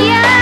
yeah.